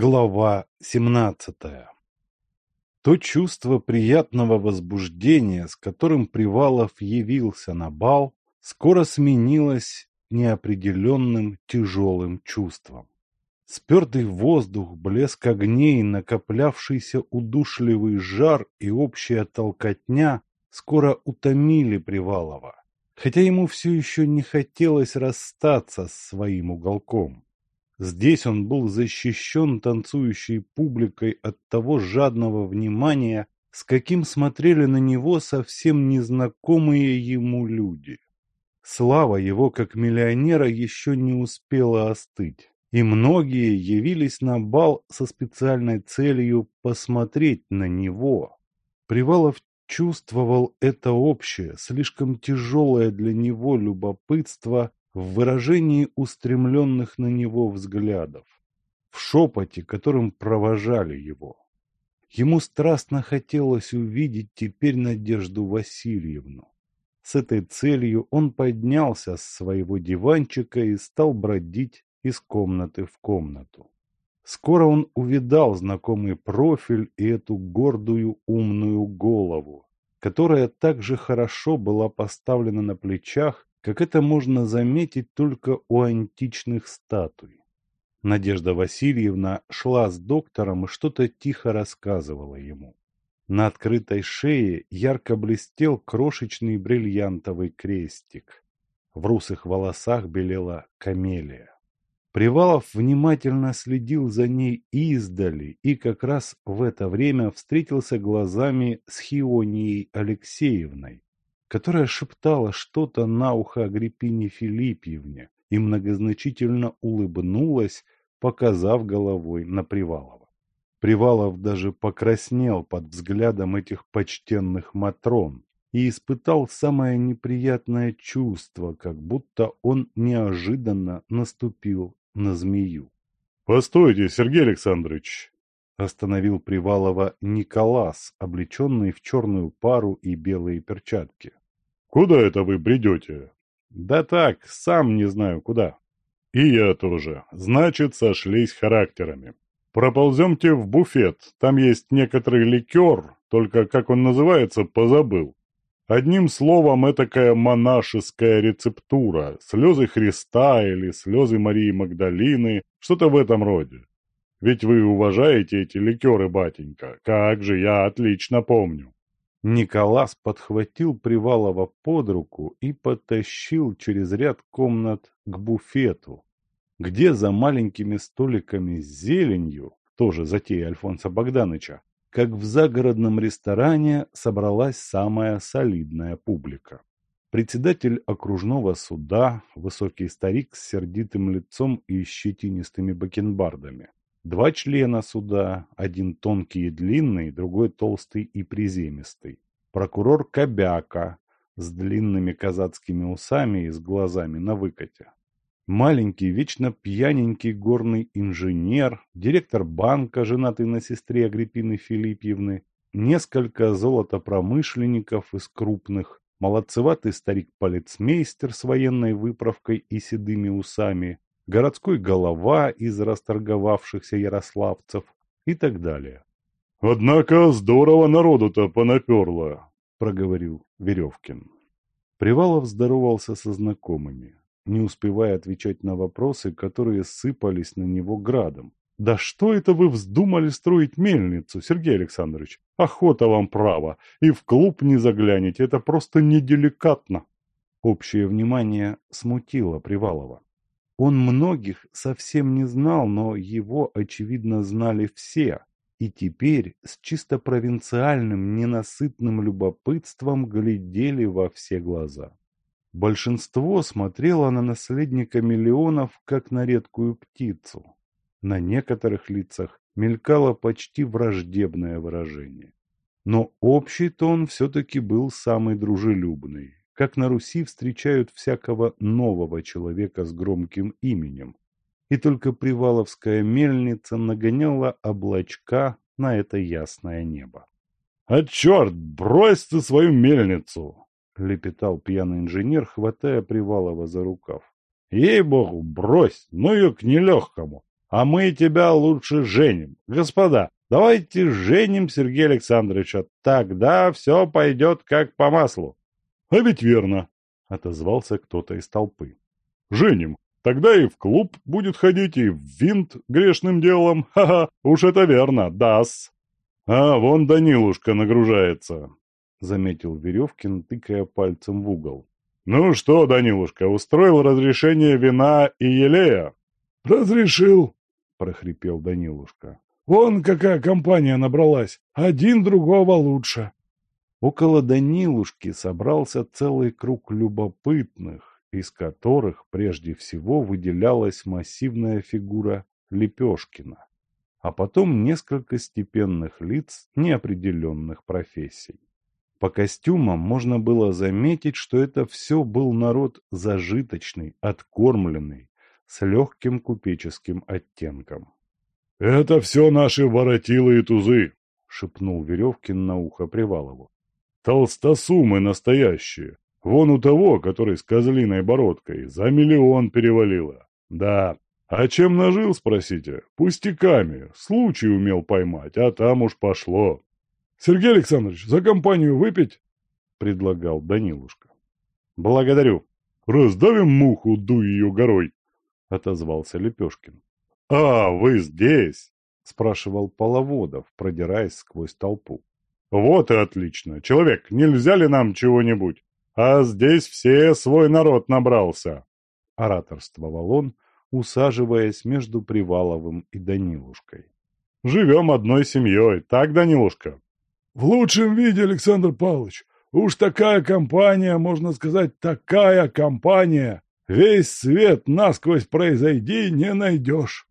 Глава 17 То чувство приятного возбуждения, с которым Привалов явился на бал, скоро сменилось неопределенным тяжелым чувством. Спертый воздух, блеск огней, накоплявшийся удушливый жар и общая толкотня скоро утомили Привалова, хотя ему все еще не хотелось расстаться с своим уголком. Здесь он был защищен танцующей публикой от того жадного внимания, с каким смотрели на него совсем незнакомые ему люди. Слава его как миллионера еще не успела остыть, и многие явились на бал со специальной целью посмотреть на него. Привалов чувствовал это общее, слишком тяжелое для него любопытство в выражении устремленных на него взглядов, в шепоте, которым провожали его. Ему страстно хотелось увидеть теперь Надежду Васильевну. С этой целью он поднялся с своего диванчика и стал бродить из комнаты в комнату. Скоро он увидал знакомый профиль и эту гордую умную голову, которая также хорошо была поставлена на плечах как это можно заметить только у античных статуй. Надежда Васильевна шла с доктором и что-то тихо рассказывала ему. На открытой шее ярко блестел крошечный бриллиантовый крестик. В русых волосах белела камелия. Привалов внимательно следил за ней издали и как раз в это время встретился глазами с Хионией Алексеевной, которая шептала что-то на ухо Агриппине Филиппьевне и многозначительно улыбнулась, показав головой на Привалова. Привалов даже покраснел под взглядом этих почтенных матрон и испытал самое неприятное чувство, как будто он неожиданно наступил на змею. «Постойте, Сергей Александрович!» Остановил Привалова Николас, облеченный в черную пару и белые перчатки. «Куда это вы бредете?» «Да так, сам не знаю куда». «И я тоже. Значит, сошлись характерами. Прополземте в буфет. Там есть некоторый ликер, только как он называется, позабыл. Одним словом, этакая монашеская рецептура. Слезы Христа или слезы Марии Магдалины, что-то в этом роде. Ведь вы уважаете эти ликеры, батенька. Как же, я отлично помню. Николас подхватил Привалова под руку и потащил через ряд комнат к буфету, где за маленькими столиками с зеленью, тоже затея Альфонса Богдановича, как в загородном ресторане собралась самая солидная публика. Председатель окружного суда, высокий старик с сердитым лицом и щетинистыми бакенбардами. Два члена суда, один тонкий и длинный, другой толстый и приземистый. Прокурор Кобяка с длинными казацкими усами и с глазами на выкате. Маленький, вечно пьяненький горный инженер, директор банка, женатый на сестре Агриппины Филиппьевны, несколько золотопромышленников из крупных, молодцеватый старик-полицмейстер с военной выправкой и седыми усами, городской голова из расторговавшихся ярославцев и так далее. «Однако здорово народу-то понаперло», — проговорил Веревкин. Привалов здоровался со знакомыми, не успевая отвечать на вопросы, которые сыпались на него градом. «Да что это вы вздумали строить мельницу, Сергей Александрович? Охота вам право, и в клуб не заглянете, это просто неделикатно!» Общее внимание смутило Привалова. Он многих совсем не знал, но его, очевидно, знали все, и теперь с чисто провинциальным, ненасытным любопытством глядели во все глаза. Большинство смотрело на наследника миллионов, как на редкую птицу. На некоторых лицах мелькало почти враждебное выражение. Но общий тон все-таки был самый дружелюбный как на Руси встречают всякого нового человека с громким именем. И только Приваловская мельница нагоняла облачка на это ясное небо. «А черт, брось ты свою мельницу!» — лепетал пьяный инженер, хватая Привалова за рукав. «Ей-богу, брось, ну ее к нелегкому. А мы тебя лучше женим. Господа, давайте женим Сергея Александровича. Тогда все пойдет как по маслу. — А ведь верно, — отозвался кто-то из толпы. — Женим. Тогда и в клуб будет ходить, и в винт грешным делом. Ха-ха, уж это верно, дас. А, вон Данилушка нагружается, — заметил Веревкин, тыкая пальцем в угол. «Ну что, Данилушка, устроил разрешение вина и елея?» «Разрешил», — прохрипел Данилушка. «Вон какая компания набралась, один другого лучше». Около Данилушки собрался целый круг любопытных, из которых прежде всего выделялась массивная фигура Лепешкина, а потом несколько степенных лиц неопределенных профессий. По костюмам можно было заметить, что это все был народ зажиточный, откормленный, с легким купеческим оттенком. — Это все наши воротилы и тузы, — шепнул Веревкин на ухо Привалову. — Толстосумы настоящие. Вон у того, который с козлиной бородкой, за миллион перевалило. Да. А чем нажил, спросите? Пустяками. Случай умел поймать, а там уж пошло. — Сергей Александрович, за компанию выпить? — предлагал Данилушка. — Благодарю. — Раздавим муху, дуй ее горой, — отозвался Лепешкин. — А, вы здесь? — спрашивал Половодов, продираясь сквозь толпу. — Вот и отлично. Человек, нельзя ли нам чего-нибудь? А здесь все свой народ набрался. Ораторствовал он, усаживаясь между Приваловым и Данилушкой. Живем одной семьей, так, Данилушка? В лучшем виде, Александр Павлович. Уж такая компания, можно сказать, такая компания. Весь свет насквозь произойди не найдешь.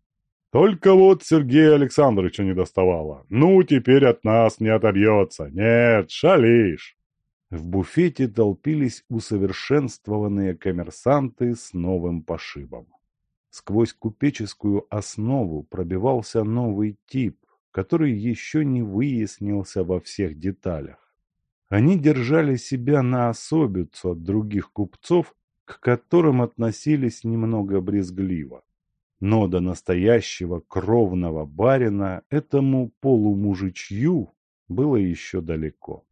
Только вот Сергея Александровича не доставало. Ну, теперь от нас не отобьется. Нет, шалишь. В буфете толпились усовершенствованные коммерсанты с новым пошибом. Сквозь купеческую основу пробивался новый тип, который еще не выяснился во всех деталях. Они держали себя на особицу от других купцов, к которым относились немного брезгливо. Но до настоящего кровного барина этому полумужичью было еще далеко.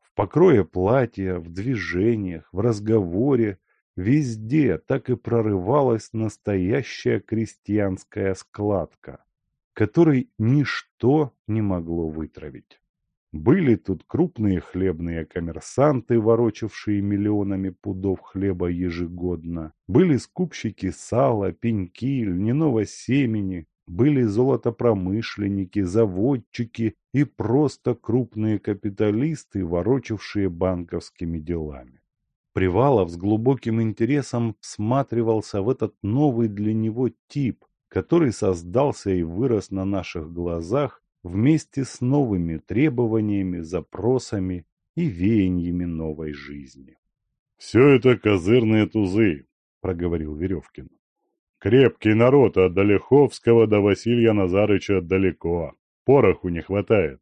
В покрое платья, в движениях, в разговоре, везде так и прорывалась настоящая крестьянская складка, которой ничто не могло вытравить. Были тут крупные хлебные коммерсанты, ворочавшие миллионами пудов хлеба ежегодно. Были скупщики сала, пеньки, льняного семени. Были золотопромышленники, заводчики и просто крупные капиталисты, ворочавшие банковскими делами. Привалов с глубоким интересом всматривался в этот новый для него тип, который создался и вырос на наших глазах вместе с новыми требованиями, запросами и веяниями новой жизни. «Все это козырные тузы», — проговорил Веревкин. «Крепкий народ от Долеховского до Василия Назарыча далеко. Пороху не хватает».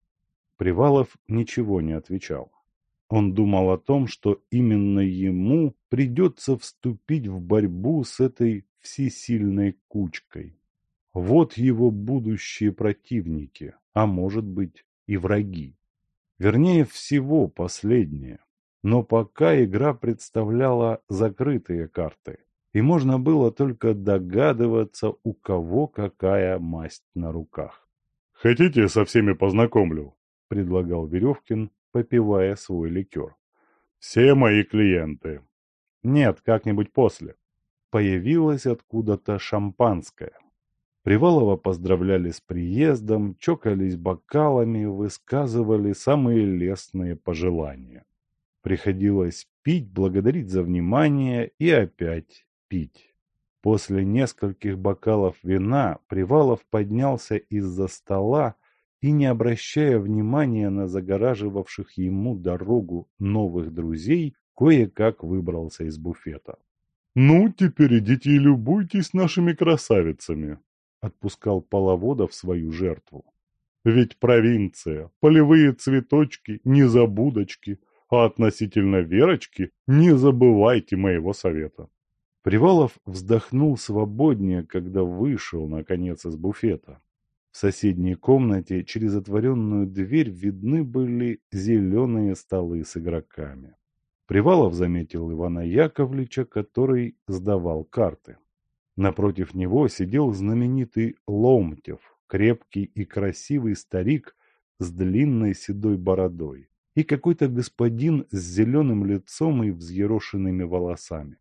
Привалов ничего не отвечал. Он думал о том, что именно ему придется вступить в борьбу с этой всесильной кучкой. Вот его будущие противники, а может быть и враги. Вернее всего последнее. Но пока игра представляла закрытые карты, и можно было только догадываться, у кого какая масть на руках. «Хотите, со всеми познакомлю?» – предлагал Веревкин, попивая свой ликер. «Все мои клиенты». «Нет, как-нибудь после». Появилось откуда-то шампанское. Привалова поздравляли с приездом, чокались бокалами, высказывали самые лестные пожелания. Приходилось пить, благодарить за внимание и опять пить. После нескольких бокалов вина Привалов поднялся из-за стола и, не обращая внимания на загораживавших ему дорогу новых друзей, кое-как выбрался из буфета. «Ну, теперь идите и любуйтесь нашими красавицами», — отпускал половодов свою жертву. «Ведь провинция, полевые цветочки, незабудочки, а относительно Верочки не забывайте моего совета». Привалов вздохнул свободнее, когда вышел, наконец, из буфета. В соседней комнате через отворенную дверь видны были зеленые столы с игроками. Привалов заметил Ивана Яковлевича, который сдавал карты. Напротив него сидел знаменитый Ломтев, крепкий и красивый старик с длинной седой бородой, и какой-то господин с зеленым лицом и взъерошенными волосами.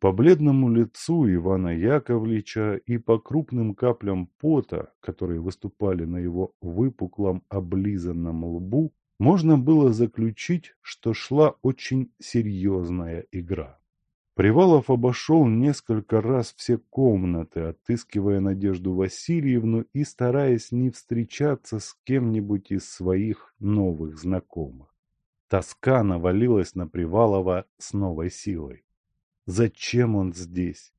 По бледному лицу Ивана Яковлевича и по крупным каплям пота, которые выступали на его выпуклом облизанном лбу, можно было заключить, что шла очень серьезная игра. Привалов обошел несколько раз все комнаты, отыскивая Надежду Васильевну и стараясь не встречаться с кем-нибудь из своих новых знакомых. Тоска навалилась на Привалова с новой силой. Зачем он здесь?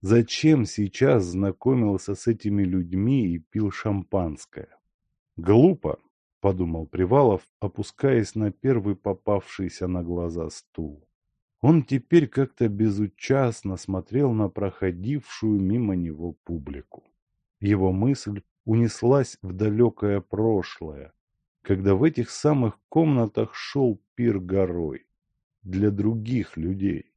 Зачем сейчас знакомился с этими людьми и пил шампанское? Глупо, подумал Привалов, опускаясь на первый попавшийся на глаза стул. Он теперь как-то безучастно смотрел на проходившую мимо него публику. Его мысль унеслась в далекое прошлое, когда в этих самых комнатах шел пир горой для других людей.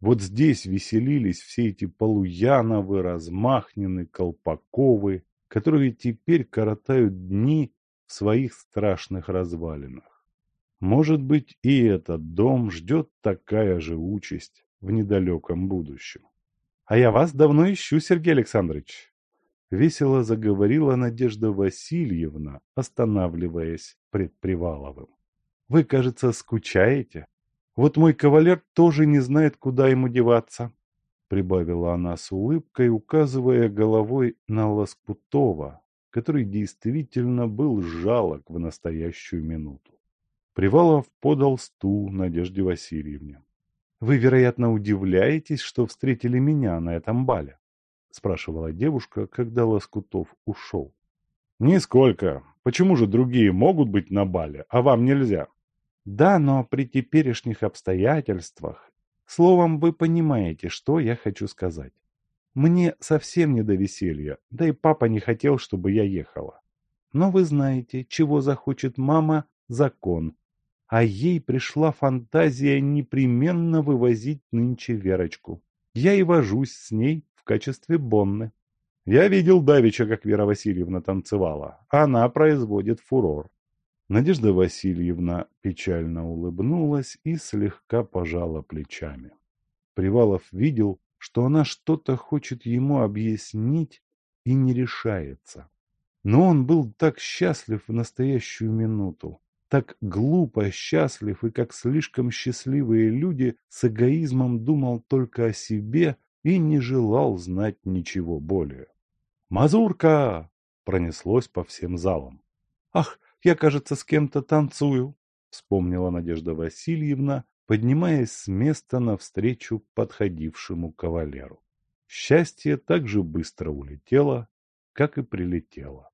Вот здесь веселились все эти Полуяновы, Размахнины, Колпаковы, которые теперь коротают дни в своих страшных развалинах. Может быть, и этот дом ждет такая же участь в недалеком будущем. — А я вас давно ищу, Сергей Александрович. Весело заговорила Надежда Васильевна, останавливаясь пред Приваловым. — Вы, кажется, скучаете? Вот мой кавалер тоже не знает, куда ему деваться, — прибавила она с улыбкой, указывая головой на Лоскутова, который действительно был жалок в настоящую минуту. Привалов подал стул Надежде Васильевне. — Вы, вероятно, удивляетесь, что встретили меня на этом бале? — спрашивала девушка, когда Лоскутов ушел. — Нисколько. Почему же другие могут быть на бале, а вам нельзя? Да, но при теперешних обстоятельствах... Словом, вы понимаете, что я хочу сказать. Мне совсем не до веселья, да и папа не хотел, чтобы я ехала. Но вы знаете, чего захочет мама – закон. А ей пришла фантазия непременно вывозить нынче Верочку. Я и вожусь с ней в качестве Бонны. Я видел Давича, как Вера Васильевна танцевала. Она производит фурор. Надежда Васильевна печально улыбнулась и слегка пожала плечами. Привалов видел, что она что-то хочет ему объяснить и не решается. Но он был так счастлив в настоящую минуту, так глупо счастлив и как слишком счастливые люди с эгоизмом думал только о себе и не желал знать ничего более. «Мазурка!» пронеслось по всем залам. «Ах, я, кажется, с кем-то танцую, вспомнила Надежда Васильевна, поднимаясь с места навстречу подходившему кавалеру. Счастье так же быстро улетело, как и прилетело.